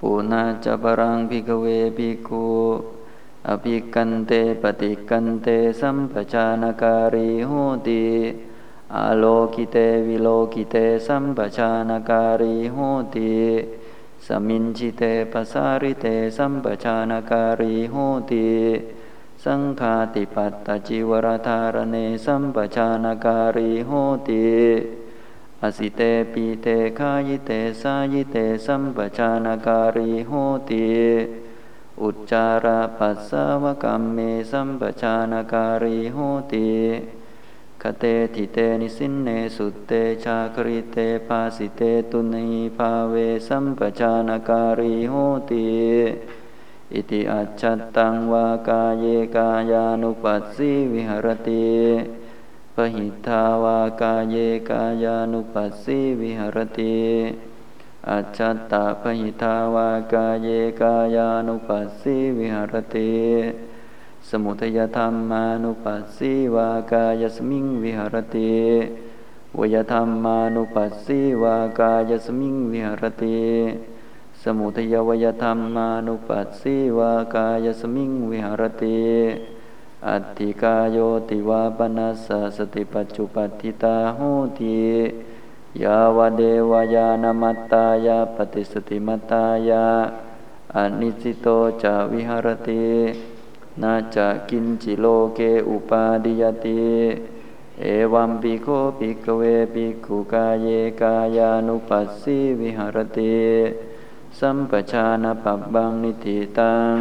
ปุนะ จะ ปะรัง ภิกขเวภิกขุอภิกกันเตปฏิกกันเตสัมปชานการีโหติ อาโลกิเตวิโลกิเตสัมปชานการีโหติสมิญชิเตปสาริเตสัมปชานการีโหติสังฆาฏิปัตตจีวรธารเณ สัมปชานการีโหติ อสิเตปีเตคายิเตสายิเตสัมปชานาการีโหติอุจจาระปัสสาวกรรมเมสัมปชานาการีโหติคเตทิเตนิสินเนสุเตชาคริเตภาสิเตตุนีภาเวสัมปชานาการีโหติอิติอัจฉัตตังวากาเยกายานุปัสสิวิหรติ ปหิทาวากาเยกายานุปัสสิวิหรติอัจฉตาปหิทาวากาเยกายานุปัสสิวิหรติสมุทัยธรรมานุปัสสิวากายสมิงวิหรติวยธรรมานุปัสสิวากายสมิงวิหรติสมุทัยวยธรรมานุปัสสิวากายสมิงวิหรติ อัตถิกาโยติวาปนัสสะสติปัจจุปัฏฐิตา โหติยาวเทวะ ญาณมัตตายะ ปฏิสสติมัตตายะ อนิสสิโตจะวิหรตินะ จะกิญจิโลเกอุปาทิยติเอวัมปิโข ภิกขเว ภิกขุกาเยกายานุปัสสี วิหรติสัมปชานปัพพังนิฏฐิตัง